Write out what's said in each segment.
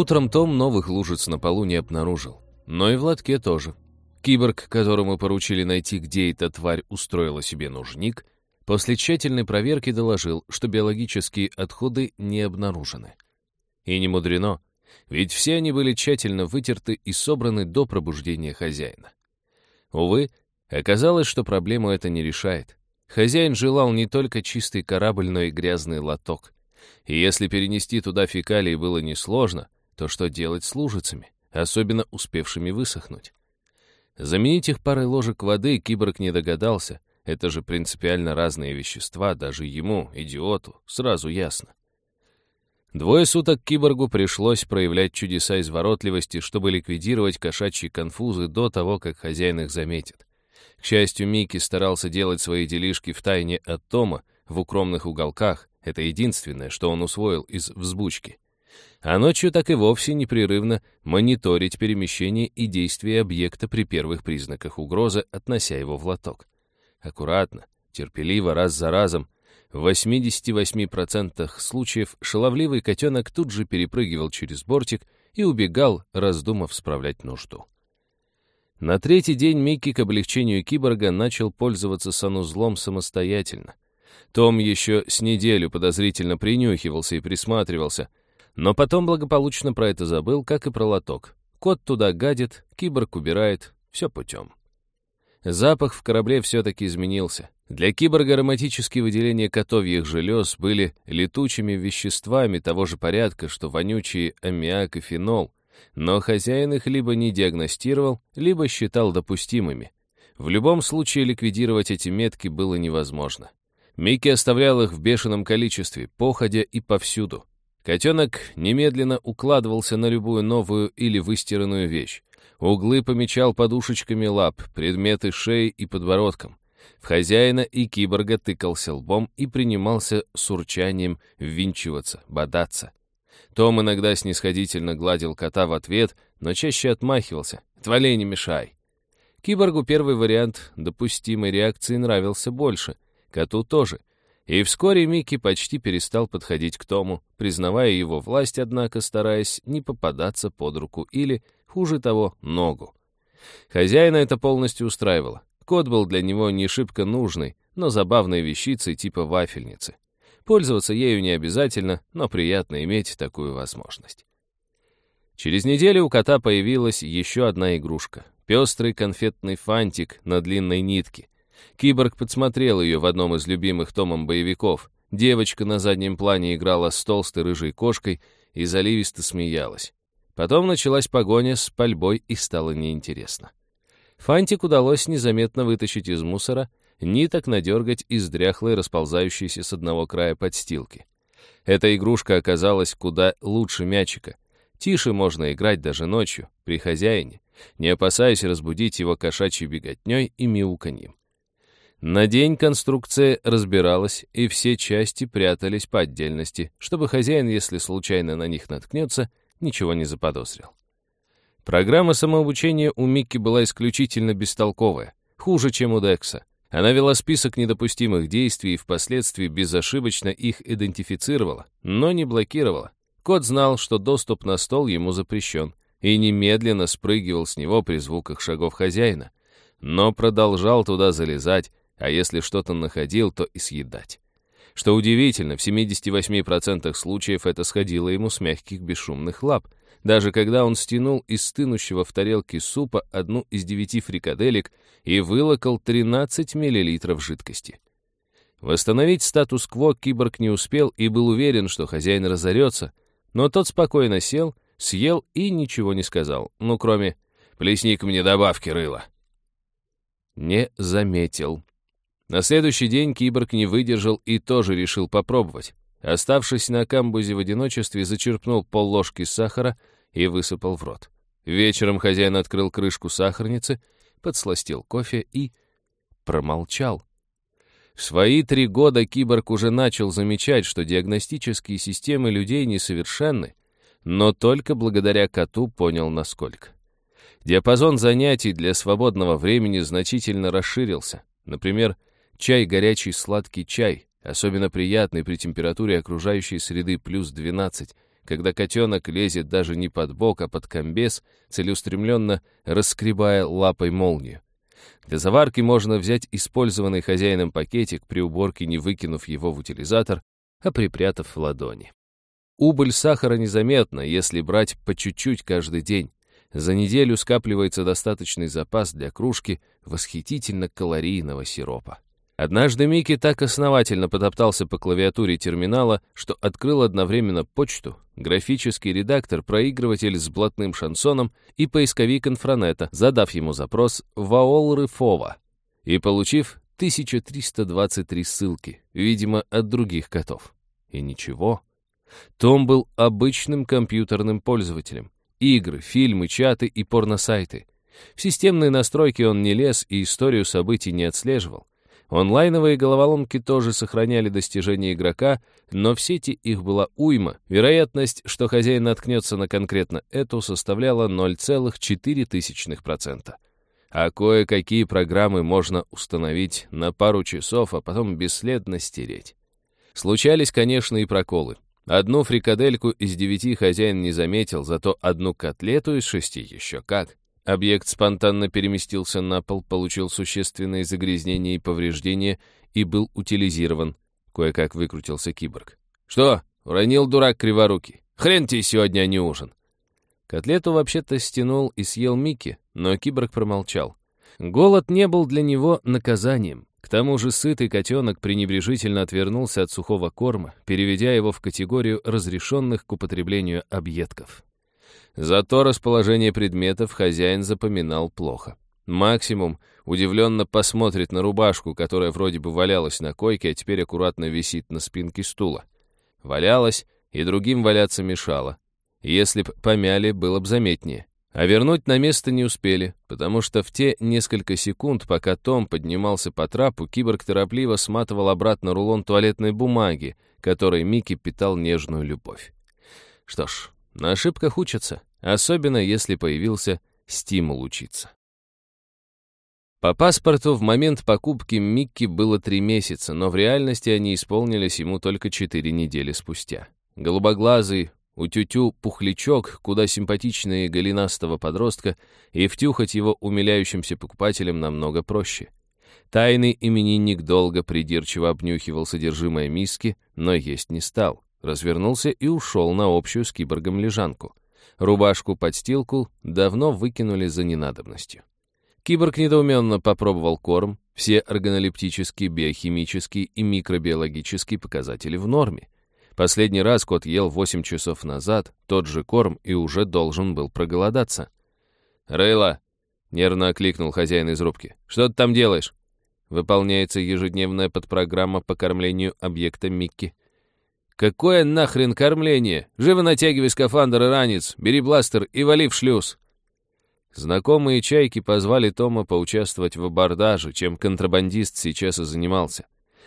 Утром Том новых лужиц на полу не обнаружил. Но и в лотке тоже. Киборг, которому поручили найти, где эта тварь устроила себе нужник, после тщательной проверки доложил, что биологические отходы не обнаружены. И не мудрено, ведь все они были тщательно вытерты и собраны до пробуждения хозяина. Увы, оказалось, что проблему это не решает. Хозяин желал не только чистый корабль, но и грязный лоток. И если перенести туда фекалии было несложно, то что делать с лужицами, особенно успевшими высохнуть? Заменить их парой ложек воды киборг не догадался. Это же принципиально разные вещества, даже ему, идиоту, сразу ясно. Двое суток киборгу пришлось проявлять чудеса изворотливости, чтобы ликвидировать кошачьи конфузы до того, как хозяин их заметит. К счастью, Микки старался делать свои делишки в тайне от Тома, в укромных уголках. Это единственное, что он усвоил из взбучки а ночью так и вовсе непрерывно мониторить перемещение и действия объекта при первых признаках угрозы, относя его в лоток. Аккуратно, терпеливо, раз за разом, в 88% случаев шаловливый котенок тут же перепрыгивал через бортик и убегал, раздумав справлять нужду. На третий день Микки к облегчению киборга начал пользоваться санузлом самостоятельно. Том еще с неделю подозрительно принюхивался и присматривался — но потом благополучно про это забыл, как и про лоток. Кот туда гадит, киборг убирает, все путем. Запах в корабле все-таки изменился. Для киборга ароматические выделения котовьих желез были летучими веществами того же порядка, что вонючие аммиак и фенол, но хозяин их либо не диагностировал, либо считал допустимыми. В любом случае ликвидировать эти метки было невозможно. Микки оставлял их в бешеном количестве, походя и повсюду. Котенок немедленно укладывался на любую новую или выстиранную вещь. Углы помечал подушечками лап, предметы шеи и подбородком. В хозяина и киборга тыкался лбом и принимался с урчанием ввинчиваться, бодаться. Том иногда снисходительно гладил кота в ответ, но чаще отмахивался. «Отвали, не мешай!» Киборгу первый вариант допустимой реакции нравился больше, коту тоже — и вскоре Микки почти перестал подходить к Тому, признавая его власть, однако стараясь не попадаться под руку или, хуже того, ногу. Хозяина это полностью устраивало. Кот был для него не шибко нужной, но забавной вещицей типа вафельницы. Пользоваться ею не обязательно, но приятно иметь такую возможность. Через неделю у кота появилась еще одна игрушка — пестрый конфетный фантик на длинной нитке. Киборг подсмотрел ее в одном из любимых Томом боевиков. Девочка на заднем плане играла с толстой рыжей кошкой и заливисто смеялась. Потом началась погоня с пальбой и стало неинтересно. Фантик удалось незаметно вытащить из мусора, ниток надергать из дряхлой, расползающейся с одного края подстилки. Эта игрушка оказалась куда лучше мячика. Тише можно играть даже ночью, при хозяине, не опасаясь разбудить его кошачьей беготней и мяуканьем. На день конструкция разбиралась, и все части прятались по отдельности, чтобы хозяин, если случайно на них наткнется, ничего не заподозрил. Программа самообучения у Микки была исключительно бестолковая, хуже, чем у Декса. Она вела список недопустимых действий и впоследствии безошибочно их идентифицировала, но не блокировала. Кот знал, что доступ на стол ему запрещен, и немедленно спрыгивал с него при звуках шагов хозяина, но продолжал туда залезать, а если что-то находил, то и съедать. Что удивительно, в 78% случаев это сходило ему с мягких бесшумных лап, даже когда он стянул из стынущего в тарелке супа одну из девяти фрикаделек и вылокал 13 мл жидкости. Восстановить статус-кво киборг не успел и был уверен, что хозяин разорется, но тот спокойно сел, съел и ничего не сказал, ну, кроме «плесни мне добавки, рыла». Не заметил. На следующий день киборг не выдержал и тоже решил попробовать. Оставшись на камбузе в одиночестве, зачерпнул полложки сахара и высыпал в рот. Вечером хозяин открыл крышку сахарницы, подсластил кофе и промолчал. В свои три года киборг уже начал замечать, что диагностические системы людей несовершенны, но только благодаря коту понял, насколько. Диапазон занятий для свободного времени значительно расширился. Например, Чай горячий сладкий чай, особенно приятный при температуре окружающей среды плюс 12, когда котенок лезет даже не под бок, а под комбез, целеустремленно раскребая лапой молнию. Для заварки можно взять использованный хозяином пакетик, при уборке не выкинув его в утилизатор, а припрятав в ладони. Убыль сахара незаметна, если брать по чуть-чуть каждый день. За неделю скапливается достаточный запас для кружки восхитительно калорийного сиропа. Однажды Микки так основательно потоптался по клавиатуре терминала, что открыл одновременно почту, графический редактор, проигрыватель с блатным шансоном и поисковик инфранета, задав ему запрос «Ваол Рыфова» и получив 1323 ссылки, видимо, от других котов. И ничего. Том был обычным компьютерным пользователем. Игры, фильмы, чаты и порносайты. В системные настройки он не лез и историю событий не отслеживал. Онлайновые головоломки тоже сохраняли достижения игрока, но в сети их была уйма. Вероятность, что хозяин наткнется на конкретно эту, составляла 0,04%. А кое-какие программы можно установить на пару часов, а потом бесследно стереть. Случались, конечно, и проколы. Одну фрикадельку из девяти хозяин не заметил, зато одну котлету из шести еще как. Объект спонтанно переместился на пол, получил существенные загрязнения и повреждения и был утилизирован. Кое-как выкрутился киборг. «Что, уронил дурак криворукий? Хрен тебе сегодня, не ужин!» Котлету вообще-то стянул и съел Микки, но киборг промолчал. Голод не был для него наказанием. К тому же сытый котенок пренебрежительно отвернулся от сухого корма, переведя его в категорию разрешенных к употреблению объедков. Зато расположение предметов хозяин запоминал плохо. Максимум удивленно посмотрит на рубашку, которая вроде бы валялась на койке, а теперь аккуратно висит на спинке стула. Валялась и другим валяться мешала. Если б помяли, было бы заметнее. А вернуть на место не успели, потому что в те несколько секунд, пока Том поднимался по трапу, киборг торопливо сматывал обратно рулон туалетной бумаги, которой Микки питал нежную любовь. Что ж, на ошибках учатся, особенно если появился стимул учиться. По паспорту в момент покупки Микки было три месяца, но в реальности они исполнились ему только четыре недели спустя. Голубоглазый, у тютю пухлячок, куда симпатичнее голенастого подростка, и втюхать его умиляющимся покупателям намного проще. Тайный именинник долго придирчиво обнюхивал содержимое миски, но есть не стал развернулся и ушел на общую с киборгом лежанку. Рубашку-подстилку давно выкинули за ненадобностью. Киборг недоуменно попробовал корм, все органолептические, биохимические и микробиологические показатели в норме. Последний раз кот ел 8 часов назад тот же корм и уже должен был проголодаться. «Рейла!» — нервно окликнул хозяин из рубки. «Что ты там делаешь?» Выполняется ежедневная подпрограмма по кормлению объекта Микки. «Какое нахрен кормление? Живо натягивай скафандр и ранец, бери бластер и вали в шлюз!» Знакомые чайки позвали Тома поучаствовать в абордаже, чем контрабандист сейчас и занимался.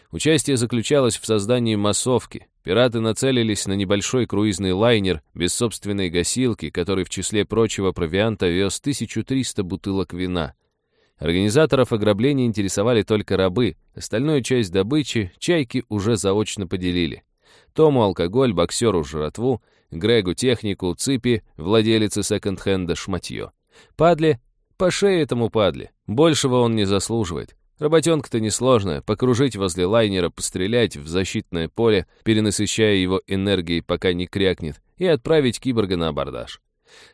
Участие заключалось в создании массовки. Пираты нацелились на небольшой круизный лайнер без собственной гасилки, который в числе прочего провианта вез 1300 бутылок вина. Организаторов ограбления интересовали только рабы, остальную часть добычи чайки уже заочно поделили. Тому алкоголь, боксеру жратву, Грегу технику, Ципи, владелице секонд-хенда шматье. Падли, по шее этому падли. Большего он не заслуживает. Работенка-то несложная. Покружить возле лайнера, пострелять в защитное поле, перенасыщая его энергией, пока не крякнет, и отправить киборга на абордаж.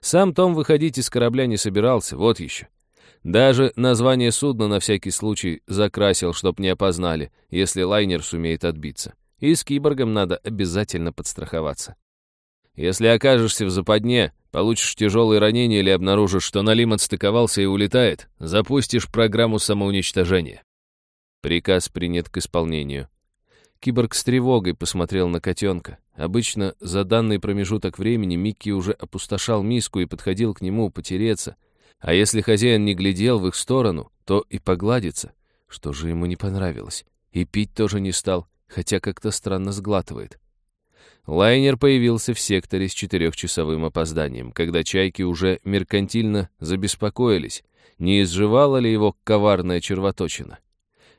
Сам Том выходить из корабля не собирался, вот еще. Даже название судна на всякий случай закрасил, чтоб не опознали, если лайнер сумеет отбиться. И с киборгом надо обязательно подстраховаться. Если окажешься в западне, получишь тяжелые ранения или обнаружишь, что Налим отстыковался и улетает, запустишь программу самоуничтожения. Приказ принят к исполнению. Киборг с тревогой посмотрел на котенка. Обычно за данный промежуток времени Микки уже опустошал миску и подходил к нему потереться. А если хозяин не глядел в их сторону, то и погладиться. Что же ему не понравилось? И пить тоже не стал хотя как-то странно сглатывает. Лайнер появился в секторе с четырехчасовым опозданием, когда чайки уже меркантильно забеспокоились, не изживала ли его коварная червоточина.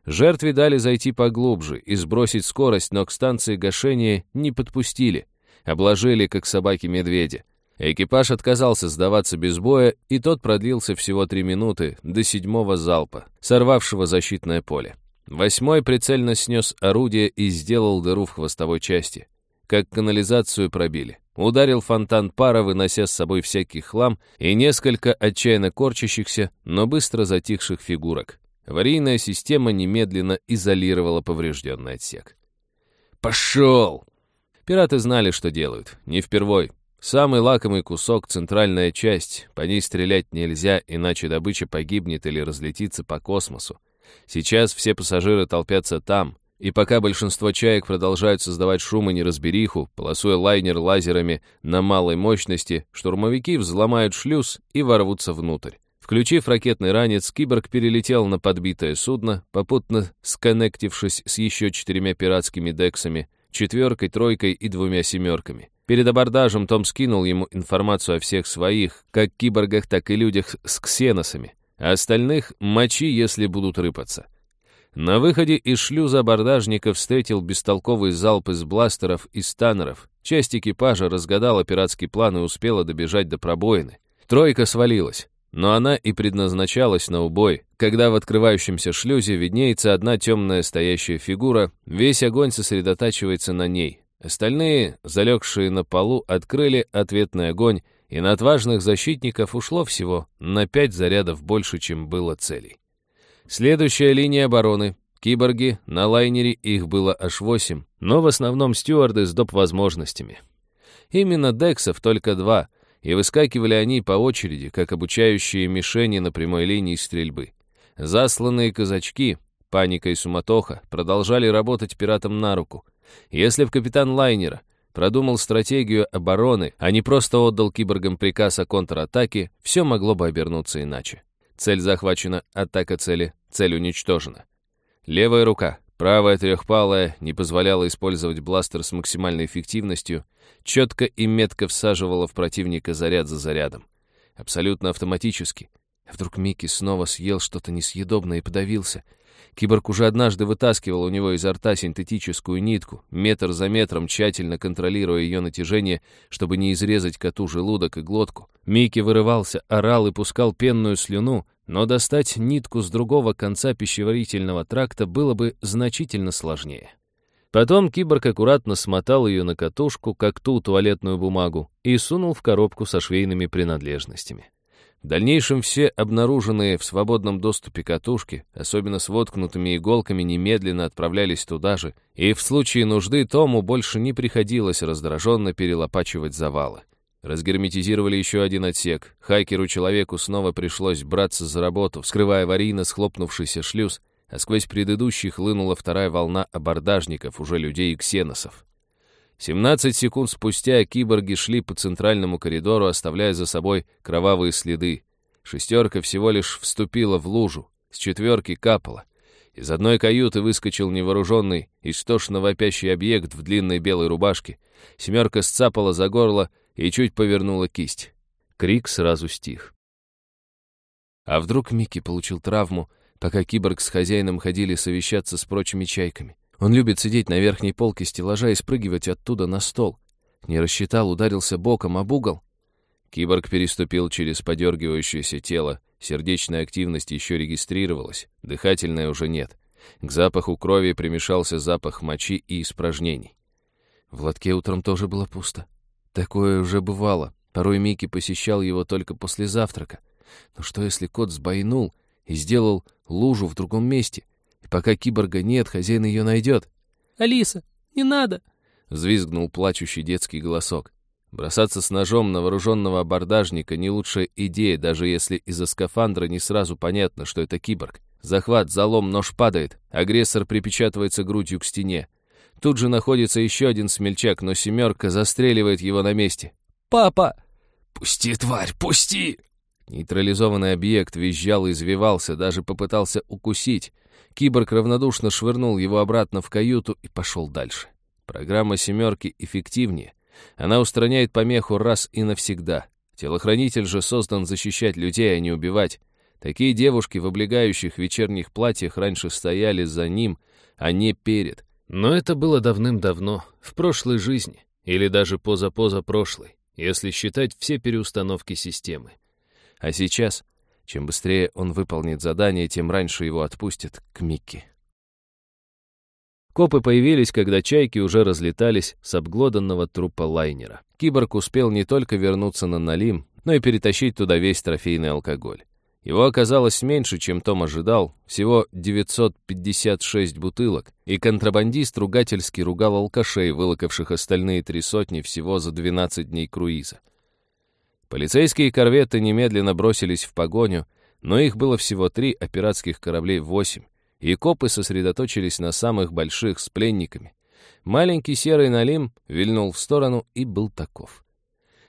Жертве дали зайти поглубже и сбросить скорость, но к станции гашения не подпустили. обложили, как собаки медведя. Экипаж отказался сдаваться без боя, и тот продлился всего три минуты до седьмого залпа, сорвавшего защитное поле. Восьмой прицельно снес орудие и сделал дыру в хвостовой части. Как канализацию пробили. Ударил фонтан пара, вынося с собой всякий хлам и несколько отчаянно корчащихся, но быстро затихших фигурок. Аварийная система немедленно изолировала поврежденный отсек. «Пошел!» Пираты знали, что делают. Не впервой. Самый лакомый кусок — центральная часть. По ней стрелять нельзя, иначе добыча погибнет или разлетится по космосу. Сейчас все пассажиры толпятся там, и пока большинство чаек продолжают создавать шум и неразбериху, полосуя лайнер лазерами на малой мощности, штурмовики взломают шлюз и ворвутся внутрь. Включив ракетный ранец, киборг перелетел на подбитое судно, попутно сконнектившись с еще четырьмя пиратскими дексами, четверкой, тройкой и двумя семерками. Перед абордажем Том скинул ему информацию о всех своих, как киборгах, так и людях с ксеносами, остальных мочи, если будут рыпаться. На выходе из шлюза абордажника встретил бестолковый залп из бластеров и станеров. Часть экипажа разгадала пиратский план и успела добежать до пробоины. Тройка свалилась, но она и предназначалась на убой. Когда в открывающемся шлюзе виднеется одна темная стоящая фигура, весь огонь сосредотачивается на ней. Остальные, залегшие на полу, открыли ответный огонь, и на отважных защитников ушло всего на пять зарядов больше, чем было целей. Следующая линия обороны. Киборги, на лайнере их было аж восемь, но в основном стюарды с доп. возможностями. Именно дексов только два, и выскакивали они по очереди, как обучающие мишени на прямой линии стрельбы. Засланные казачки, паника и суматоха, продолжали работать пиратам на руку. Если б капитан лайнера продумал стратегию обороны, а не просто отдал киборгам приказ о контратаке, все могло бы обернуться иначе. Цель захвачена, атака цели, цель уничтожена. Левая рука, правая трехпалая, не позволяла использовать бластер с максимальной эффективностью, четко и метко всаживала в противника заряд за зарядом. Абсолютно автоматически. А вдруг Микки снова съел что-то несъедобное и подавился — Киборг уже однажды вытаскивал у него изо рта синтетическую нитку, метр за метром, тщательно контролируя ее натяжение, чтобы не изрезать коту желудок и глотку. Микки вырывался, орал и пускал пенную слюну, но достать нитку с другого конца пищеварительного тракта было бы значительно сложнее. Потом киборг аккуратно смотал ее на катушку, как ту туалетную бумагу, и сунул в коробку со швейными принадлежностями. В дальнейшем все обнаруженные в свободном доступе катушки, особенно с воткнутыми иголками, немедленно отправлялись туда же, и в случае нужды Тому больше не приходилось раздраженно перелопачивать завалы. Разгерметизировали еще один отсек. Хайкеру-человеку снова пришлось браться за работу, вскрывая аварийно схлопнувшийся шлюз, а сквозь предыдущий хлынула вторая волна абордажников, уже людей и ксеносов. 17 секунд спустя киборги шли по центральному коридору, оставляя за собой кровавые следы. Шестерка всего лишь вступила в лужу, с четверки капала. Из одной каюты выскочил невооруженный, истошно вопящий объект в длинной белой рубашке. Семерка сцапала за горло и чуть повернула кисть. Крик сразу стих. А вдруг Микки получил травму, пока киборг с хозяином ходили совещаться с прочими чайками? Он любит сидеть на верхней полке стеллажа и спрыгивать оттуда на стол. Не рассчитал, ударился боком об угол. Киборг переступил через подергивающееся тело. Сердечная активность еще регистрировалась, дыхательная уже нет. К запаху крови примешался запах мочи и испражнений. В лотке утром тоже было пусто. Такое уже бывало. Порой Микки посещал его только после завтрака. Но что если кот сбойнул и сделал лужу в другом месте? Пока киборга нет, хозяин ее найдет. «Алиса, не надо!» — взвизгнул плачущий детский голосок. Бросаться с ножом на вооруженного абордажника — не лучшая идея, даже если из-за скафандра не сразу понятно, что это киборг. Захват, залом, нож падает, агрессор припечатывается грудью к стене. Тут же находится еще один смельчак, но семерка застреливает его на месте. «Папа!» «Пусти, тварь, пусти!» Нейтрализованный объект визжал и извивался, даже попытался укусить. Киборг равнодушно швырнул его обратно в каюту и пошел дальше. Программа «семерки» эффективнее. Она устраняет помеху раз и навсегда. Телохранитель же создан защищать людей, а не убивать. Такие девушки в облегающих вечерних платьях раньше стояли за ним, а не перед. Но это было давным-давно, в прошлой жизни. или даже позапозапрошлой, если считать все переустановки системы. А сейчас, чем быстрее он выполнит задание, тем раньше его отпустят к Микки. Копы появились, когда чайки уже разлетались с обглоданного трупа лайнера. Киборг успел не только вернуться на Налим, но и перетащить туда весь трофейный алкоголь. Его оказалось меньше, чем Том ожидал, всего 956 бутылок, и контрабандист ругательски ругал алкашей, вылокавших остальные три сотни всего за 12 дней круиза. Полицейские корветы немедленно бросились в погоню, но их было всего три, а пиратских кораблей восемь, и копы сосредоточились на самых больших с пленниками. Маленький серый налим вильнул в сторону и был таков.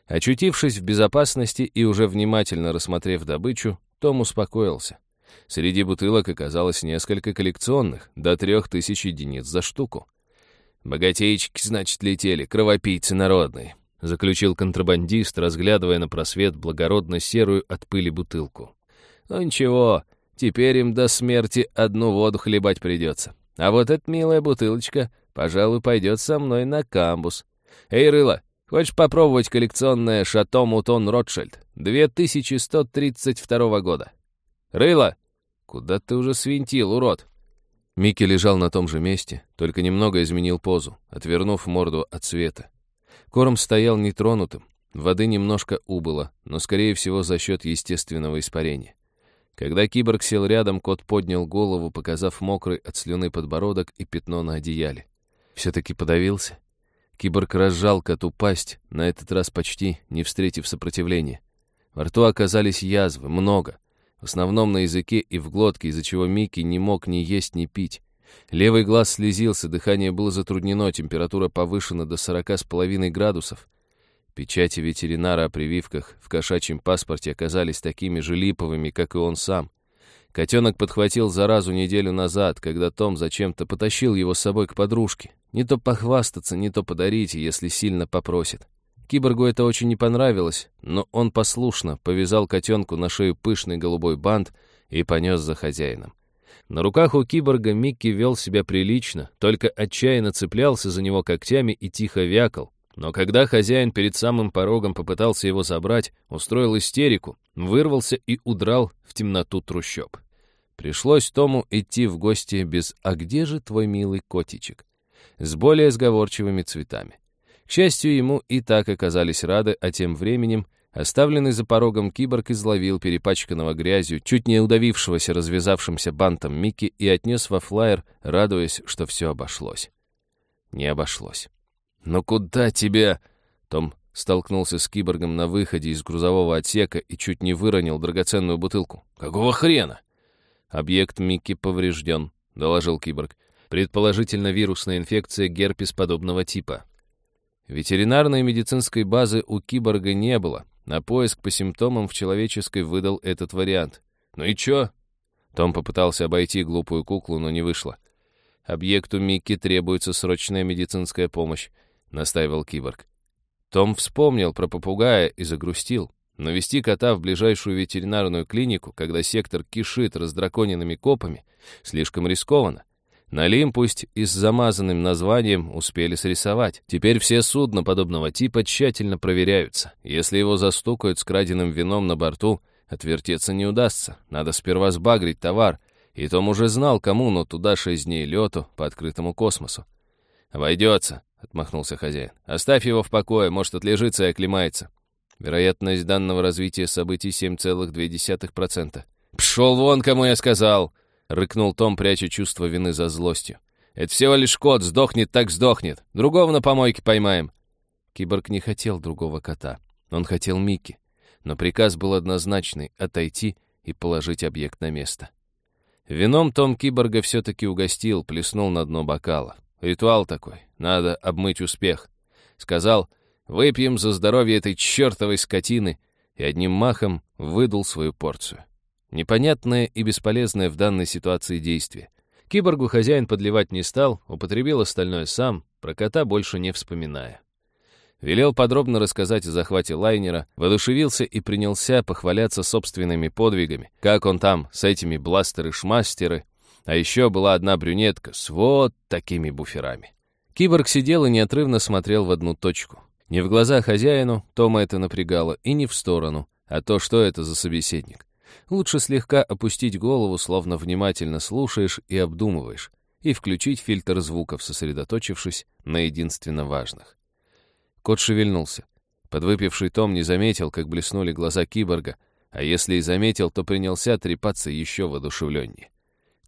Очутившись в безопасности и уже внимательно рассмотрев добычу, том успокоился. Среди бутылок оказалось несколько коллекционных, до трех тысяч единиц за штуку. «Богатейчики, значит, летели, кровопийцы народные», заключил контрабандист, разглядывая на просвет благородно-серую от пыли бутылку. «Ну ничего, теперь им до смерти одну воду хлебать придется. А вот эта милая бутылочка, пожалуй, пойдет со мной на камбус. Эй, Рыла, Хочешь попробовать коллекционное «Шато Мутон Ротшильд» 2132 года? Рыло! Куда ты уже свинтил, урод? Микки лежал на том же месте, только немного изменил позу, отвернув морду от света. Корм стоял нетронутым, воды немножко убыло, но, скорее всего, за счет естественного испарения. Когда киборг сел рядом, кот поднял голову, показав мокрый от слюны подбородок и пятно на одеяле. Все-таки подавился? Киборг разжал коту пасть, на этот раз почти не встретив сопротивления. Во рту оказались язвы, много. В основном на языке и в глотке, из-за чего Микки не мог ни есть, ни пить. Левый глаз слезился, дыхание было затруднено, температура повышена до сорока с половиной градусов. Печати ветеринара о прививках в кошачьем паспорте оказались такими же липовыми, как и он сам. Котенок подхватил заразу неделю назад, когда Том зачем-то потащил его с собой к подружке. Не то похвастаться, не то подарить, если сильно попросит. Киборгу это очень не понравилось, но он послушно повязал котенку на шею пышный голубой бант и понес за хозяином. На руках у киборга Микки вел себя прилично, только отчаянно цеплялся за него когтями и тихо вякал. Но когда хозяин перед самым порогом попытался его забрать, устроил истерику, вырвался и удрал в темноту трущоб. Пришлось Тому идти в гости без «А где же твой милый котичек?» с более сговорчивыми цветами. К счастью, ему и так оказались рады, а тем временем оставленный за порогом киборг изловил перепачканного грязью, чуть не удавившегося развязавшимся бантом Микки и отнес во флайер, радуясь, что все обошлось. Не обошлось. «Ну куда тебя?» Том столкнулся с киборгом на выходе из грузового отсека и чуть не выронил драгоценную бутылку. «Какого хрена?» «Объект Микки поврежден», — доложил киборг. Предположительно, вирусная инфекция герпес подобного типа. Ветеринарной медицинской базы у киборга не было, а поиск по симптомам в человеческой выдал этот вариант. «Ну и чё?» Том попытался обойти глупую куклу, но не вышло. «Объекту Микки требуется срочная медицинская помощь», — настаивал киборг. Том вспомнил про попугая и загрустил. Но вести кота в ближайшую ветеринарную клинику, когда сектор кишит раздраконенными копами, слишком рискованно. Налим, пусть и с замазанным названием, успели срисовать. Теперь все судна подобного типа тщательно проверяются. Если его застукают с краденым вином на борту, отвертеться не удастся. Надо сперва сбагрить товар. И Том уже знал, кому, но туда шесть дней лету по открытому космосу. «Обойдется», — отмахнулся хозяин. «Оставь его в покое, может, отлежится и оклемается». Вероятность данного развития событий 7,2%. «Пшел вон, кому я сказал!» Рыкнул Том, пряча чувство вины за злостью. «Это всего лишь кот, сдохнет так сдохнет. Другого на помойке поймаем». Киборг не хотел другого кота. Он хотел Микки. Но приказ был однозначный — отойти и положить объект на место. Вином Том Киборга все-таки угостил, плеснул на дно бокала. Ритуал такой. Надо обмыть успех. Сказал, выпьем за здоровье этой чертовой скотины, и одним махом выдул свою порцию. Непонятное и бесполезное в данной ситуации действие. Киборгу хозяин подливать не стал, употребил остальное сам, про кота больше не вспоминая. Велел подробно рассказать о захвате лайнера, воодушевился и принялся похваляться собственными подвигами, как он там с этими бластеры-шмастеры, а еще была одна брюнетка с вот такими буферами. Киборг сидел и неотрывно смотрел в одну точку. Не в глаза хозяину, Тома это напрягало, и не в сторону, а то, что это за собеседник. Лучше слегка опустить голову, словно внимательно слушаешь и обдумываешь, и включить фильтр звуков, сосредоточившись на единственно важных. Кот шевельнулся. Подвыпивший Том не заметил, как блеснули глаза киборга, а если и заметил, то принялся трепаться еще воодушевленнее.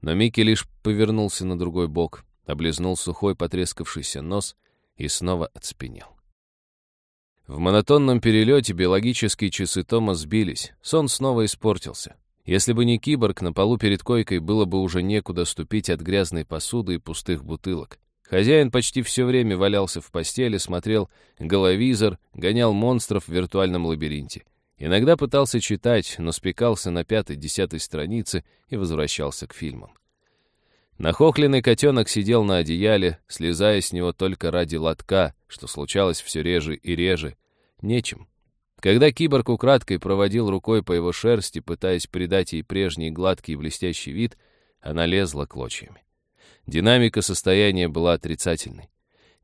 Но Микки лишь повернулся на другой бок, облизнул сухой потрескавшийся нос и снова отспенел. В монотонном перелете биологические часы Тома сбились, сон снова испортился. Если бы не киборг, на полу перед койкой было бы уже некуда ступить от грязной посуды и пустых бутылок. Хозяин почти все время валялся в постели, смотрел головизор, гонял монстров в виртуальном лабиринте. Иногда пытался читать, но спекался на пятой-десятой странице и возвращался к фильмам. Нахохленный котенок сидел на одеяле, слезая с него только ради лотка, что случалось все реже и реже. Нечем. Когда киборг украдкой проводил рукой по его шерсти, пытаясь придать ей прежний гладкий и блестящий вид, она лезла клочьями. Динамика состояния была отрицательной.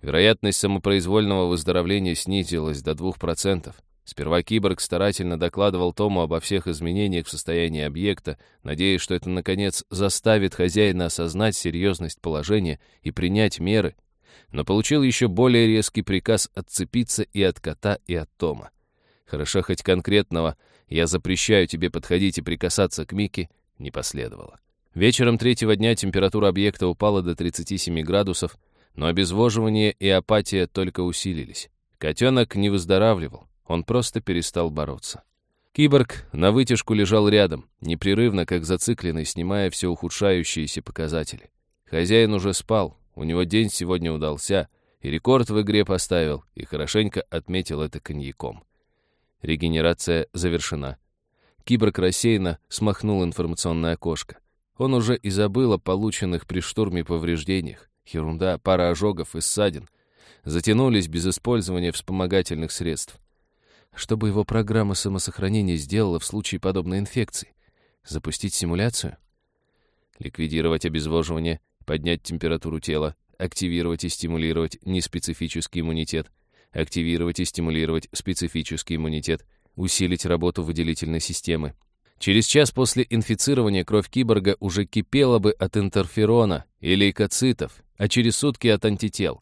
Вероятность самопроизвольного выздоровления снизилась до 2%. Сперва киборг старательно докладывал Тому обо всех изменениях в состоянии объекта, надеясь, что это, наконец, заставит хозяина осознать серьезность положения и принять меры, но получил еще более резкий приказ отцепиться и от кота, и от Тома. Хорошо хоть конкретного «я запрещаю тебе подходить и прикасаться к Микки» не последовало. Вечером третьего дня температура объекта упала до 37 градусов, но обезвоживание и апатия только усилились. Котенок не выздоравливал. Он просто перестал бороться. Киборг на вытяжку лежал рядом, непрерывно, как зацикленный, снимая все ухудшающиеся показатели. Хозяин уже спал, у него день сегодня удался, и рекорд в игре поставил, и хорошенько отметил это коньяком. Регенерация завершена. Киборг рассеянно смахнул информационное окошко. Он уже и забыл о полученных при штурме повреждениях. Ерунда, пара ожогов и ссадин. Затянулись без использования вспомогательных средств. Что бы его программа самосохранения сделала в случае подобной инфекции? Запустить симуляцию? Ликвидировать обезвоживание, поднять температуру тела, активировать и стимулировать неспецифический иммунитет, активировать и стимулировать специфический иммунитет, усилить работу выделительной системы. Через час после инфицирования кровь киборга уже кипела бы от интерферона и лейкоцитов, а через сутки от антител.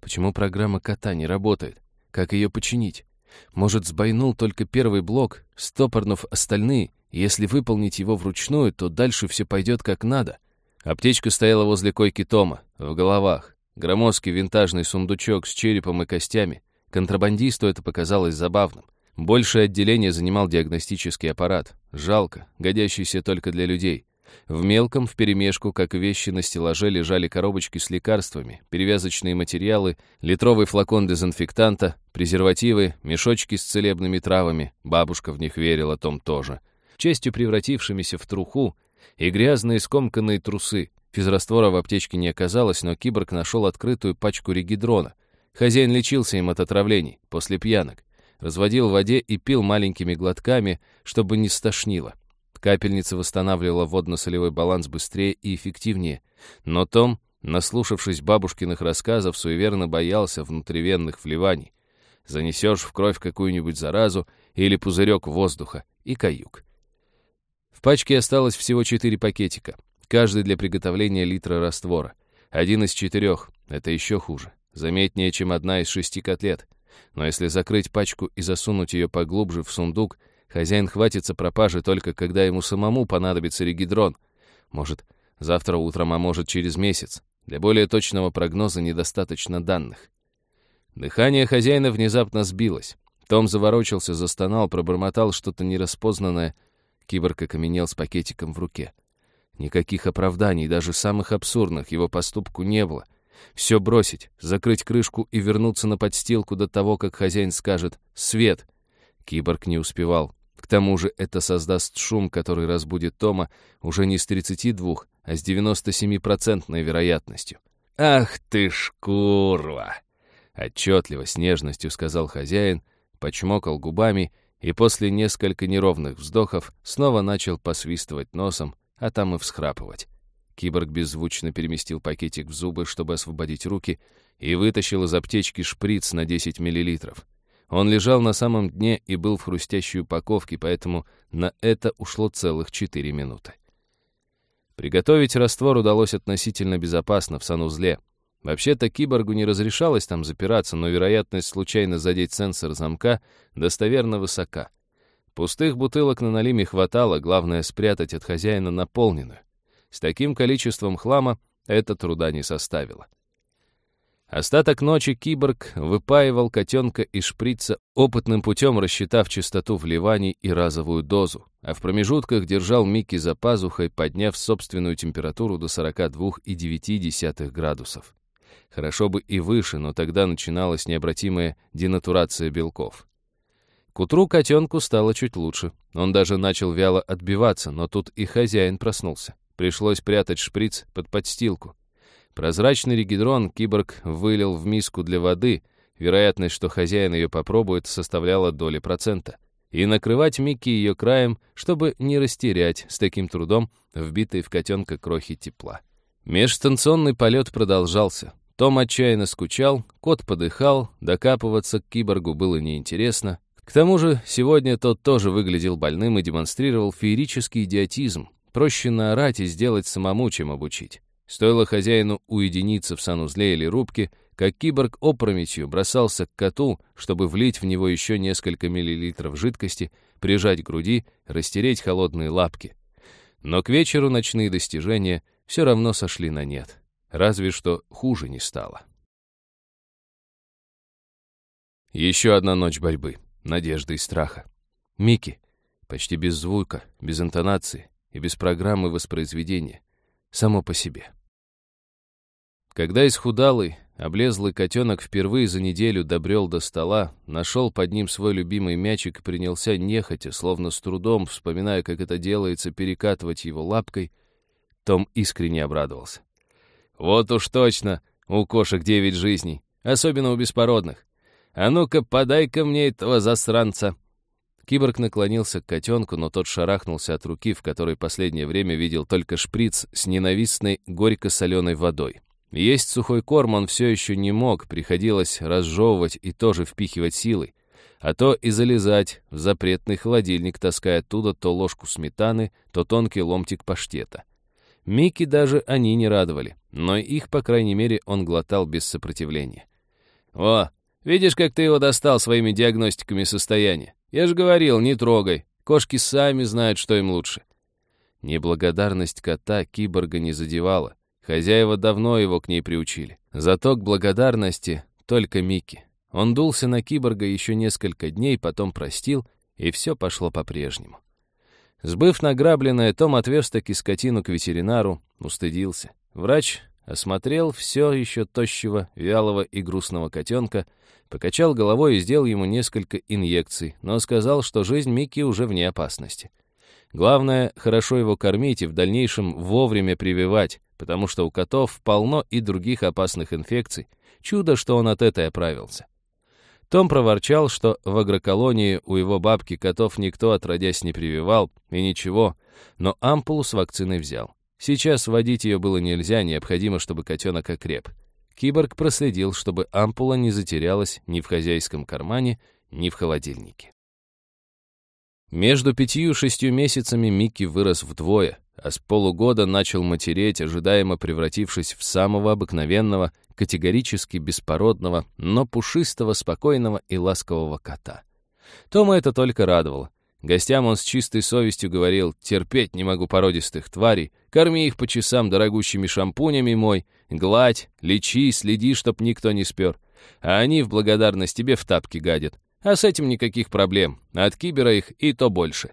Почему программа кота не работает? Как ее починить? Может, сбойнул только первый блок, стопорнув остальные. Если выполнить его вручную, то дальше все пойдет как надо. Аптечка стояла возле койки Тома, в головах. Громоздкий винтажный сундучок с черепом и костями. Контрабандисту это показалось забавным. Большее отделение занимал диагностический аппарат. Жалко, годящийся только для людей. В мелком, вперемешку, как вещи на стеллаже, лежали коробочки с лекарствами, перевязочные материалы, литровый флакон дезинфектанта, презервативы, мешочки с целебными травами, бабушка в них верила, Том тоже, честью превратившимися в труху, и грязные скомканные трусы. Физраствора в аптечке не оказалось, но киборг нашел открытую пачку регидрона. Хозяин лечился им от отравлений, после пьянок. Разводил в воде и пил маленькими глотками, чтобы не стошнило. Капельница восстанавливала водно-солевой баланс быстрее и эффективнее. Но Том, наслушавшись бабушкиных рассказов, суеверно боялся внутривенных вливаний. Занесешь в кровь какую-нибудь заразу или пузырек воздуха и каюк. В пачке осталось всего четыре пакетика, каждый для приготовления литра раствора. Один из четырех — это еще хуже, заметнее, чем одна из шести котлет. Но если закрыть пачку и засунуть ее поглубже в сундук — Хозяин хватится пропажи только когда ему самому понадобится регидрон. Может, завтра утром, а может, через месяц. Для более точного прогноза недостаточно данных. Дыхание хозяина внезапно сбилось. Том заворочился, застонал, пробормотал что-то нераспознанное. Киборг окаменел с пакетиком в руке. Никаких оправданий, даже самых абсурдных, его поступку не было. Все бросить, закрыть крышку и вернуться на подстилку до того, как хозяин скажет «Свет!». Киборг не успевал. К тому же это создаст шум, который разбудит Тома уже не с 32, а с 97-процентной вероятностью. «Ах ты ж курва!» Отчетливо, с нежностью сказал хозяин, почмокал губами и после несколько неровных вздохов снова начал посвистывать носом, а там и всхрапывать. Киборг беззвучно переместил пакетик в зубы, чтобы освободить руки, и вытащил из аптечки шприц на 10 миллилитров. Он лежал на самом дне и был в хрустящей упаковке, поэтому на это ушло целых 4 минуты. Приготовить раствор удалось относительно безопасно в санузле. Вообще-то киборгу не разрешалось там запираться, но вероятность случайно задеть сенсор замка достоверно высока. Пустых бутылок на налиме хватало, главное спрятать от хозяина наполненную. С таким количеством хлама это труда не составило. Остаток ночи киборг выпаивал котенка из шприца, опытным путем рассчитав частоту вливаний и разовую дозу, а в промежутках держал Микки за пазухой, подняв собственную температуру до 42,9 градусов. Хорошо бы и выше, но тогда начиналась необратимая денатурация белков. К утру котенку стало чуть лучше. Он даже начал вяло отбиваться, но тут и хозяин проснулся. Пришлось прятать шприц под подстилку. Прозрачный регидрон киборг вылил в миску для воды, вероятность, что хозяин ее попробует, составляла доли процента. И накрывать Микки ее краем, чтобы не растерять с таким трудом вбитые в котенка крохи тепла. Межстанционный полет продолжался. Том отчаянно скучал, кот подыхал, докапываться к киборгу было неинтересно. К тому же сегодня тот тоже выглядел больным и демонстрировал феерический идиотизм. Проще наорать и сделать самому, чем обучить. Стоило хозяину уединиться в санузле или рубке, как киборг опрометью бросался к коту, чтобы влить в него еще несколько миллилитров жидкости, прижать к груди, растереть холодные лапки. Но к вечеру ночные достижения все равно сошли на нет. Разве что хуже не стало. Еще одна ночь борьбы, надежды и страха. Микки, почти без звука, без интонации и без программы воспроизведения само по себе. Когда исхудалый, облезлый котенок впервые за неделю добрел до стола, нашел под ним свой любимый мячик и принялся нехотя, словно с трудом, вспоминая, как это делается, перекатывать его лапкой, Том искренне обрадовался. «Вот уж точно, у кошек девять жизней, особенно у беспородных. А ну-ка, подай-ка мне этого засранца!» Киборг наклонился к котенку, но тот шарахнулся от руки, в которой последнее время видел только шприц с ненавистной горько-соленой водой. Есть сухой корм он все еще не мог, приходилось разжевывать и тоже впихивать силой. А то и залезать в запретный холодильник, таская оттуда то ложку сметаны, то тонкий ломтик паштета. Микки даже они не радовали, но их, по крайней мере, он глотал без сопротивления. «О, видишь, как ты его достал своими диагностиками состояния? Я же говорил, не трогай. Кошки сами знают, что им лучше. Неблагодарность кота киборга не задевала. Хозяева давно его к ней приучили. Зато к благодарности только Микки. Он дулся на киборга еще несколько дней, потом простил, и все пошло по-прежнему. Сбыв награбленное, Том отвез таки скотину к ветеринару, устыдился. Врач осмотрел все еще тощего, вялого и грустного котенка, покачал головой и сделал ему несколько инъекций, но сказал, что жизнь Микки уже вне опасности. Главное, хорошо его кормить и в дальнейшем вовремя прививать, потому что у котов полно и других опасных инфекций. Чудо, что он от этой оправился. Том проворчал, что в агроколонии у его бабки котов никто отродясь не прививал, и ничего, но ампулу с вакциной взял. Сейчас вводить ее было нельзя, необходимо, чтобы котенок окреп. Киборг проследил, чтобы ампула не затерялась ни в хозяйском кармане, ни в холодильнике. Между пятью и шестью месяцами Микки вырос вдвое, а с полугода начал матереть, ожидаемо превратившись в самого обыкновенного, категорически беспородного, но пушистого, спокойного и ласкового кота. Тома это только радовало. Гостям он с чистой совестью говорил, терпеть не могу породистых тварей, корми их по часам дорогущими шампунями мой, гладь, лечи, следи, чтоб никто не спер. А они в благодарность тебе в тапки гадят. А с этим никаких проблем, от кибера их и то больше.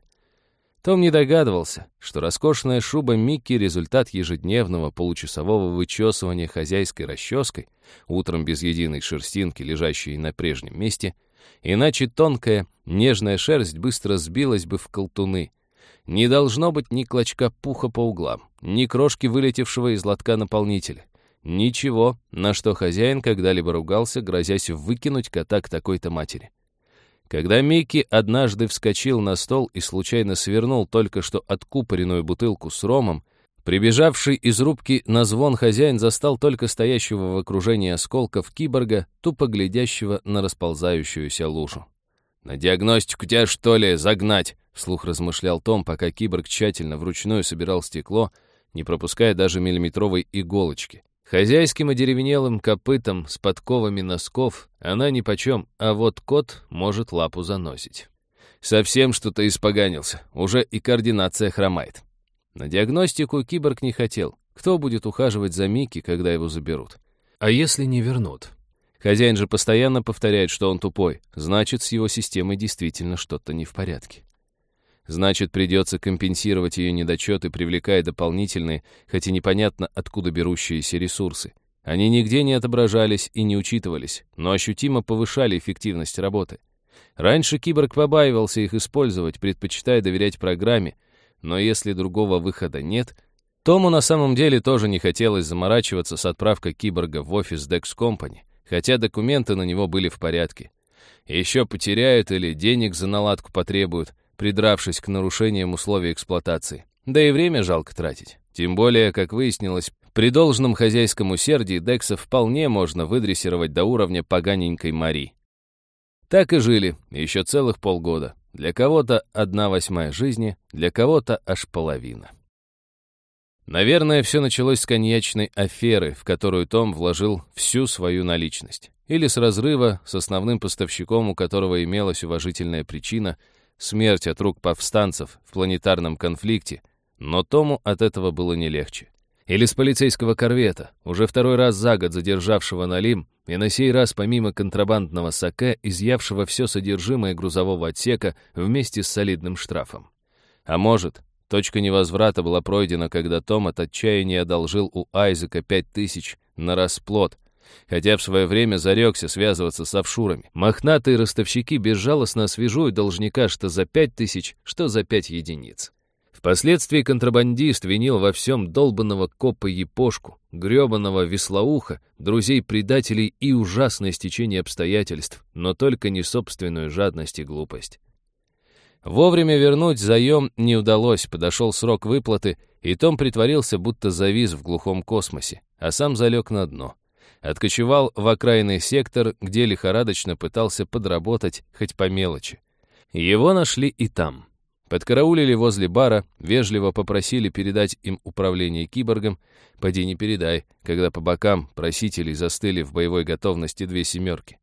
Том не догадывался, что роскошная шуба Микки — результат ежедневного получасового вычесывания хозяйской расческой, утром без единой шерстинки, лежащей на прежнем месте — Иначе тонкая, нежная шерсть быстро сбилась бы в колтуны. Не должно быть ни клочка пуха по углам, ни крошки вылетевшего из лотка наполнителя. Ничего, на что хозяин когда-либо ругался, грозясь выкинуть кота к такой-то матери. Когда Микки однажды вскочил на стол и случайно свернул только что откупоренную бутылку с ромом, Прибежавший из рубки на звон хозяин застал только стоящего в окружении осколков киборга, тупо глядящего на расползающуюся лужу. «На диагностику тебя, что ли, загнать?» — вслух размышлял Том, пока киборг тщательно вручную собирал стекло, не пропуская даже миллиметровой иголочки. Хозяйским одеревенелым копытом с подковами носков она нипочем, а вот кот может лапу заносить. Совсем что-то испоганился, уже и координация хромает. На диагностику киборг не хотел. Кто будет ухаживать за Микки, когда его заберут? А если не вернут? Хозяин же постоянно повторяет, что он тупой. Значит, с его системой действительно что-то не в порядке. Значит, придется компенсировать ее недочеты, привлекая дополнительные, хоть и непонятно откуда берущиеся ресурсы. Они нигде не отображались и не учитывались, но ощутимо повышали эффективность работы. Раньше киборг побаивался их использовать, предпочитая доверять программе, но если другого выхода нет, Тому на самом деле тоже не хотелось заморачиваться с отправкой киборга в офис Dex Company, хотя документы на него были в порядке. Еще потеряют или денег за наладку потребуют, придравшись к нарушениям условий эксплуатации. Да и время жалко тратить. Тем более, как выяснилось, при должном хозяйском усердии Декса вполне можно выдрессировать до уровня поганенькой Мари. Так и жили еще целых полгода. Для кого-то одна восьмая жизни, для кого-то аж половина. Наверное, все началось с коньячной аферы, в которую Том вложил всю свою наличность. Или с разрыва с основным поставщиком, у которого имелась уважительная причина — смерть от рук повстанцев в планетарном конфликте, но Тому от этого было не легче. Или с полицейского корвета, уже второй раз за год задержавшего Налим, и на сей раз помимо контрабандного саке, изъявшего все содержимое грузового отсека вместе с солидным штрафом. А может, точка невозврата была пройдена, когда Том от отчаяния одолжил у Айзека пять тысяч на расплод, хотя в свое время зарекся связываться с офшурами. Мохнатые ростовщики безжалостно освежуют должника что за пять тысяч, что за пять единиц. Впоследствии контрабандист винил во всем долбанного копа Япошку, грёбаного веслоуха, друзей-предателей и ужасное стечение обстоятельств, но только не собственную жадность и глупость. Вовремя вернуть заем не удалось, подошел срок выплаты, и Том притворился, будто завис в глухом космосе, а сам залег на дно. Откочевал в окраинный сектор, где лихорадочно пытался подработать хоть по мелочи. Его нашли и там — Подкараулили возле бара, вежливо попросили передать им управление киборгом. Поди не передай, когда по бокам просителей застыли в боевой готовности две семерки.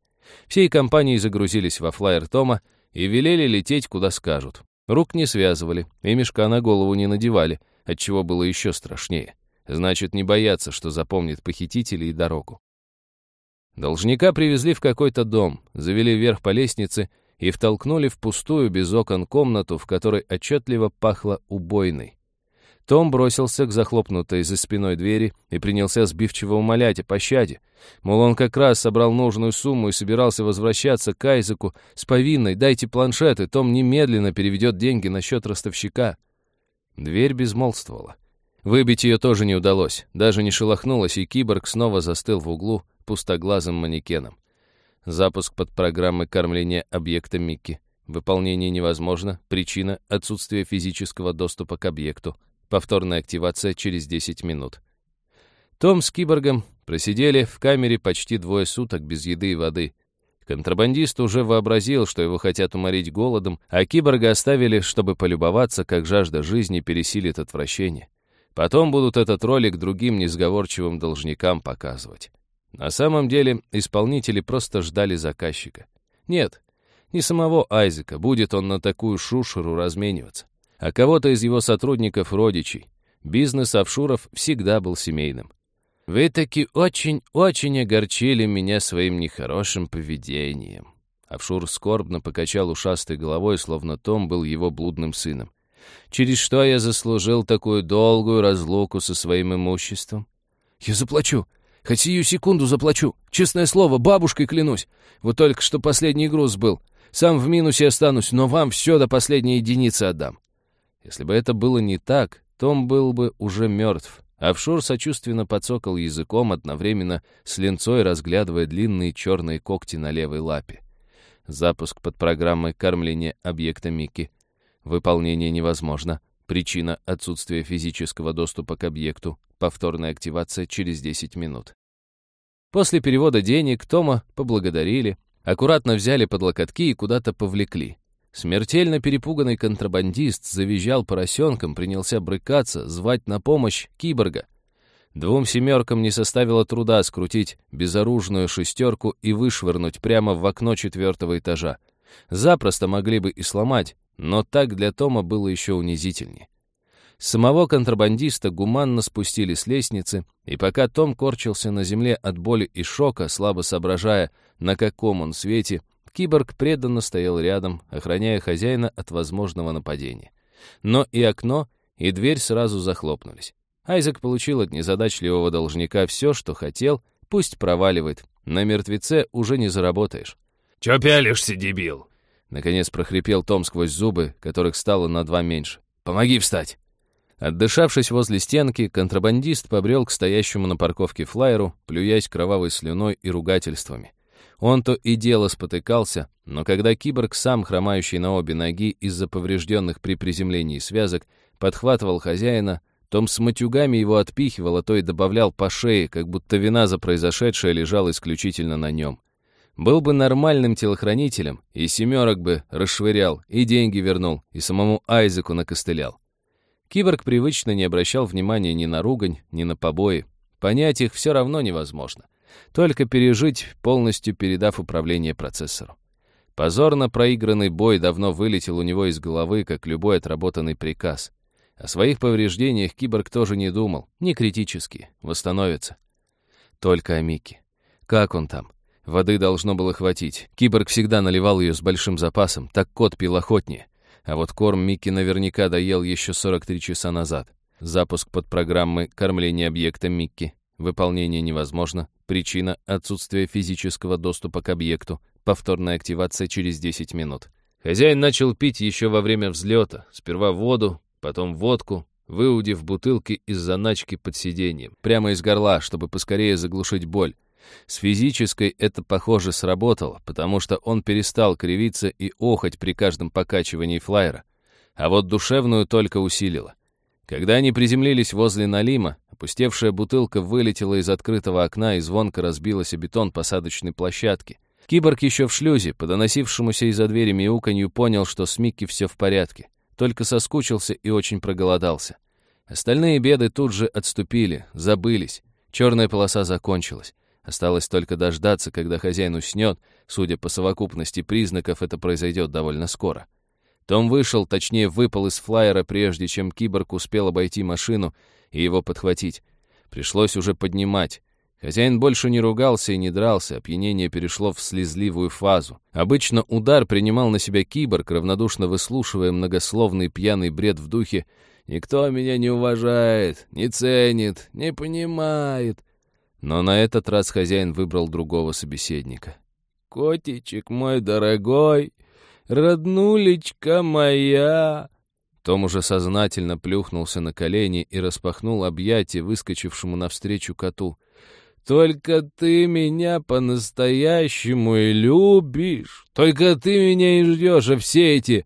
Всей компанией загрузились во флайер Тома и велели лететь, куда скажут. Рук не связывали и мешка на голову не надевали, отчего было еще страшнее. Значит, не боятся, что запомнит похитителей и дорогу. Должника привезли в какой-то дом, завели вверх по лестнице и втолкнули в пустую без окон комнату, в которой отчетливо пахло убойной. Том бросился к захлопнутой за спиной двери и принялся сбивчиво умолять о пощаде. Мол, он как раз собрал нужную сумму и собирался возвращаться к Айзеку с повинной. «Дайте планшет, и Том немедленно переведет деньги на счет ростовщика». Дверь безмолвствовала. Выбить ее тоже не удалось. Даже не шелохнулась, и киборг снова застыл в углу пустоглазым манекеном. Запуск под программы кормления объекта Микки. Выполнение невозможно. Причина — отсутствие физического доступа к объекту. Повторная активация через 10 минут. Том с киборгом просидели в камере почти двое суток без еды и воды. Контрабандист уже вообразил, что его хотят уморить голодом, а киборга оставили, чтобы полюбоваться, как жажда жизни пересилит отвращение. Потом будут этот ролик другим несговорчивым должникам показывать. На самом деле исполнители просто ждали заказчика. Нет, не самого Айзека, будет он на такую шушеру размениваться, а кого-то из его сотрудников-родичей. Бизнес офшуров всегда был семейным. «Вы таки очень-очень огорчили меня своим нехорошим поведением». Офшур скорбно покачал ушастой головой, словно Том был его блудным сыном. «Через что я заслужил такую долгую разлуку со своим имуществом?» «Я заплачу», Хоть сию секунду заплачу. Честное слово, бабушкой клянусь. Вот только что последний груз был. Сам в минусе останусь, но вам все до последней единицы отдам». Если бы это было не так, Том был бы уже мертв. Офшор сочувственно подсокал языком, одновременно с ленцой разглядывая длинные черные когти на левой лапе. Запуск под программой кормления объекта Микки. Выполнение невозможно. Причина — отсутствие физического доступа к объекту. Повторная активация через 10 минут. После перевода денег Тома поблагодарили, аккуратно взяли под локотки и куда-то повлекли. Смертельно перепуганный контрабандист завизжал поросенком, принялся брыкаться, звать на помощь киборга. Двум семеркам не составило труда скрутить безоружную шестерку и вышвырнуть прямо в окно четвертого этажа. Запросто могли бы и сломать, но так для Тома было еще унизительнее. Самого контрабандиста гуманно спустили с лестницы, и пока Том корчился на земле от боли и шока, слабо соображая, на каком он свете, киборг преданно стоял рядом, охраняя хозяина от возможного нападения. Но и окно, и дверь сразу захлопнулись. Айзек получил от незадачливого должника все, что хотел, пусть проваливает. На мертвеце уже не заработаешь. «Чё пялишься, дебил?» Наконец прохрипел Том сквозь зубы, которых стало на два меньше. «Помоги встать!» Отдышавшись возле стенки, контрабандист побрел к стоящему на парковке флайеру, плюясь кровавой слюной и ругательствами. Он то и дело спотыкался, но когда киборг, сам хромающий на обе ноги из-за поврежденных при приземлении связок, подхватывал хозяина, том с матюгами его отпихивал, а то и добавлял по шее, как будто вина за произошедшее лежала исключительно на нем. Был бы нормальным телохранителем, и семерок бы расшвырял, и деньги вернул, и самому Айзеку накостылял. Киборг привычно не обращал внимания ни на ругань, ни на побои. Понять их все равно невозможно. Только пережить, полностью передав управление процессору. Позорно проигранный бой давно вылетел у него из головы, как любой отработанный приказ. О своих повреждениях киборг тоже не думал, не критически, восстановится. Только о Микке. Как он там? Воды должно было хватить. Киборг всегда наливал ее с большим запасом, так кот пил охотнее. А вот корм Микки наверняка доел еще 43 часа назад. Запуск под программы кормления объекта Микки. Выполнение невозможно. Причина — отсутствие физического доступа к объекту. Повторная активация через 10 минут. Хозяин начал пить еще во время взлета. Сперва воду, потом водку, выудив бутылки из заначки под сиденьем. Прямо из горла, чтобы поскорее заглушить боль. С физической это, похоже, сработало, потому что он перестал кривиться и охать при каждом покачивании флайера. А вот душевную только усилило. Когда они приземлились возле Налима, опустевшая бутылка вылетела из открытого окна и звонко разбилась о бетон посадочной площадки. Киборг еще в шлюзе, по доносившемуся из-за двери мяуканью, понял, что с Микки все в порядке. Только соскучился и очень проголодался. Остальные беды тут же отступили, забылись. Черная полоса закончилась. Осталось только дождаться, когда хозяин уснет. Судя по совокупности признаков, это произойдет довольно скоро. Том вышел, точнее, выпал из флайера, прежде чем киборг успел обойти машину и его подхватить. Пришлось уже поднимать. Хозяин больше не ругался и не дрался, опьянение перешло в слезливую фазу. Обычно удар принимал на себя киборг, равнодушно выслушивая многословный пьяный бред в духе «Никто меня не уважает, не ценит, не понимает». Но на этот раз хозяин выбрал другого собеседника. «Котичек мой дорогой, роднулечка моя!» Том уже сознательно плюхнулся на колени и распахнул объятия выскочившему навстречу коту. «Только ты меня по-настоящему и любишь! Только ты меня и ждешь, а все эти...»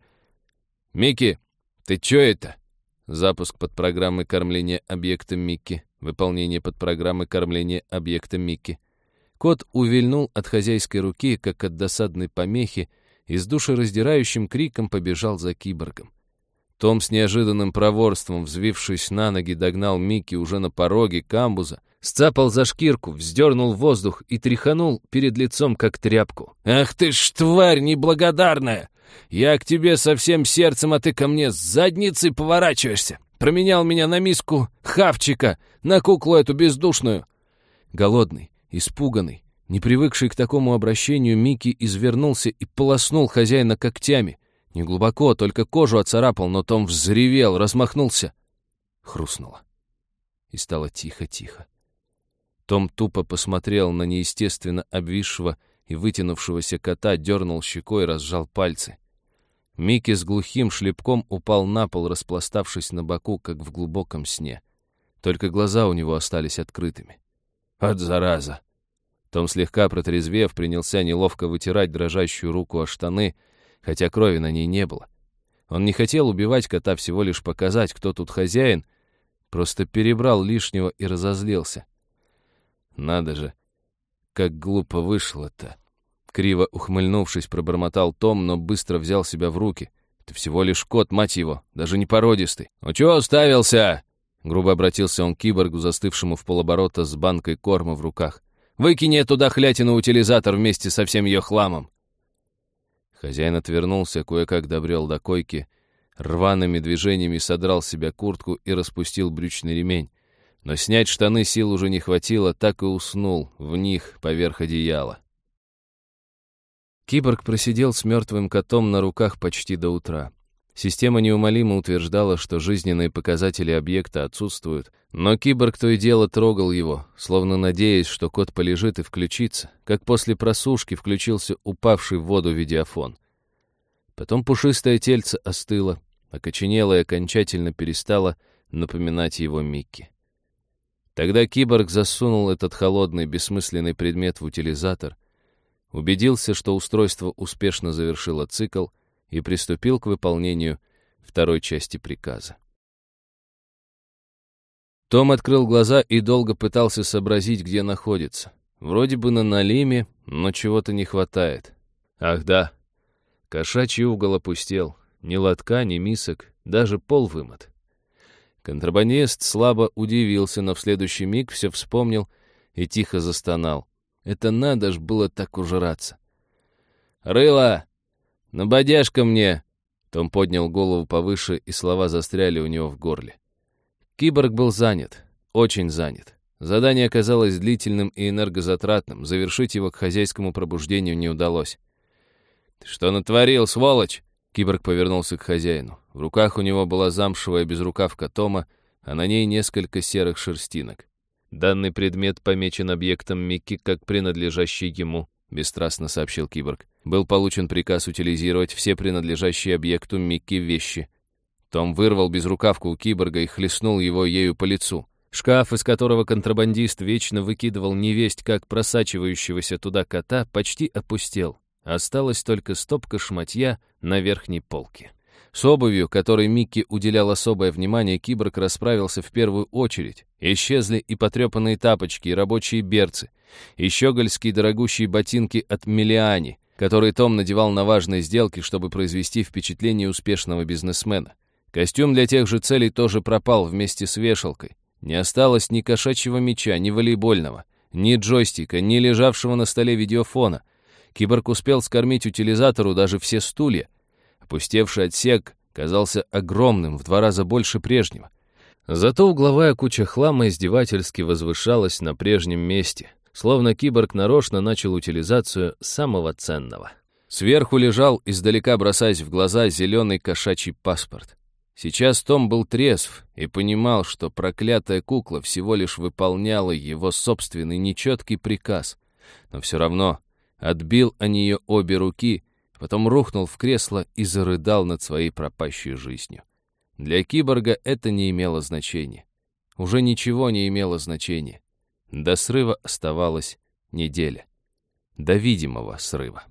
«Микки, ты чё это?» Запуск под программой кормления объекта Микки. Выполнение под программы кормления объекта Микки. Кот увильнул от хозяйской руки, как от досадной помехи, и с душераздирающим криком побежал за киборгом. Том с неожиданным проворством, взвившись на ноги, догнал Микки уже на пороге камбуза, сцапал за шкирку, вздернул воздух и тряханул перед лицом, как тряпку. «Ах ты ж тварь неблагодарная! Я к тебе со всем сердцем, а ты ко мне с задницей поворачиваешься! Променял меня на миску хавчика, на куклу эту бездушную!» Голодный, испуганный, не привыкший к такому обращению, Микки извернулся и полоснул хозяина когтями. Не глубоко, только кожу оцарапал, но Том взревел, размахнулся. Хрустнуло. И стало тихо-тихо. Том тупо посмотрел на неестественно обвисшего и вытянувшегося кота, дернул щекой, разжал пальцы. Микки с глухим шлепком упал на пол, распластавшись на боку, как в глубоком сне. Только глаза у него остались открытыми. От зараза! Том, слегка протрезвев, принялся неловко вытирать дрожащую руку о штаны, хотя крови на ней не было. Он не хотел убивать кота, всего лишь показать, кто тут хозяин, просто перебрал лишнего и разозлился. Надо же, как глупо вышло-то. Криво ухмыльнувшись, пробормотал Том, но быстро взял себя в руки. Это всего лишь кот, мать его, даже не породистый. «Ну чего уставился?» Грубо обратился он к киборгу, застывшему в полоборота с банкой корма в руках. «Выкини туда хлятину утилизатор вместе со всем ее хламом!» Хозяин отвернулся, кое-как добрел до койки, рваными движениями содрал с себя куртку и распустил брючный ремень. Но снять штаны сил уже не хватило, так и уснул в них поверх одеяла. Киборг просидел с мертвым котом на руках почти до утра. Система неумолимо утверждала, что жизненные показатели объекта отсутствуют, но киборг то и дело трогал его, словно надеясь, что кот полежит и включится, как после просушки включился упавший в воду видеофон. Потом пушистое тельце остыло, окоченело и окончательно перестало напоминать его Микки. Тогда киборг засунул этот холодный, бессмысленный предмет в утилизатор, убедился, что устройство успешно завершило цикл, и приступил к выполнению второй части приказа. Том открыл глаза и долго пытался сообразить, где находится. Вроде бы на Налиме, но чего-то не хватает. Ах да, кошачий угол опустел. Ни лотка, ни мисок, даже пол вымот. Контрабандист слабо удивился, но в следующий миг все вспомнил и тихо застонал. Это надо ж было так ужраться. «Рыло! «На бодяжка мне!» Том поднял голову повыше, и слова застряли у него в горле. Киборг был занят, очень занят. Задание оказалось длительным и энергозатратным, завершить его к хозяйскому пробуждению не удалось. «Ты что натворил, сволочь?» Киборг повернулся к хозяину. В руках у него была замшевая безрукавка Тома, а на ней несколько серых шерстинок. Данный предмет помечен объектом Микки как принадлежащий ему, бесстрастно сообщил киборг был получен приказ утилизировать все принадлежащие объекту Микки вещи. Том вырвал безрукавку у киборга и хлестнул его ею по лицу. Шкаф, из которого контрабандист вечно выкидывал невесть, как просачивающегося туда кота, почти опустел. Осталась только стопка шматья на верхней полке. С обувью, которой Микки уделял особое внимание, киборг расправился в первую очередь. Исчезли и потрепанные тапочки, и рабочие берцы, и щегольские дорогущие ботинки от Миллиани, который Том надевал на важные сделки, чтобы произвести впечатление успешного бизнесмена. Костюм для тех же целей тоже пропал вместе с вешалкой. Не осталось ни кошачьего мяча, ни волейбольного, ни джойстика, ни лежавшего на столе видеофона. Киборг успел скормить утилизатору даже все стулья. Опустевший отсек казался огромным, в два раза больше прежнего. Зато угловая куча хлама издевательски возвышалась на прежнем месте — словно киборг нарочно начал утилизацию самого ценного. Сверху лежал, издалека бросаясь в глаза, зеленый кошачий паспорт. Сейчас Том был трезв и понимал, что проклятая кукла всего лишь выполняла его собственный нечеткий приказ, но все равно отбил о нее обе руки, потом рухнул в кресло и зарыдал над своей пропащей жизнью. Для киборга это не имело значения. Уже ничего не имело значения. До срыва оставалась неделя. До видимого срыва.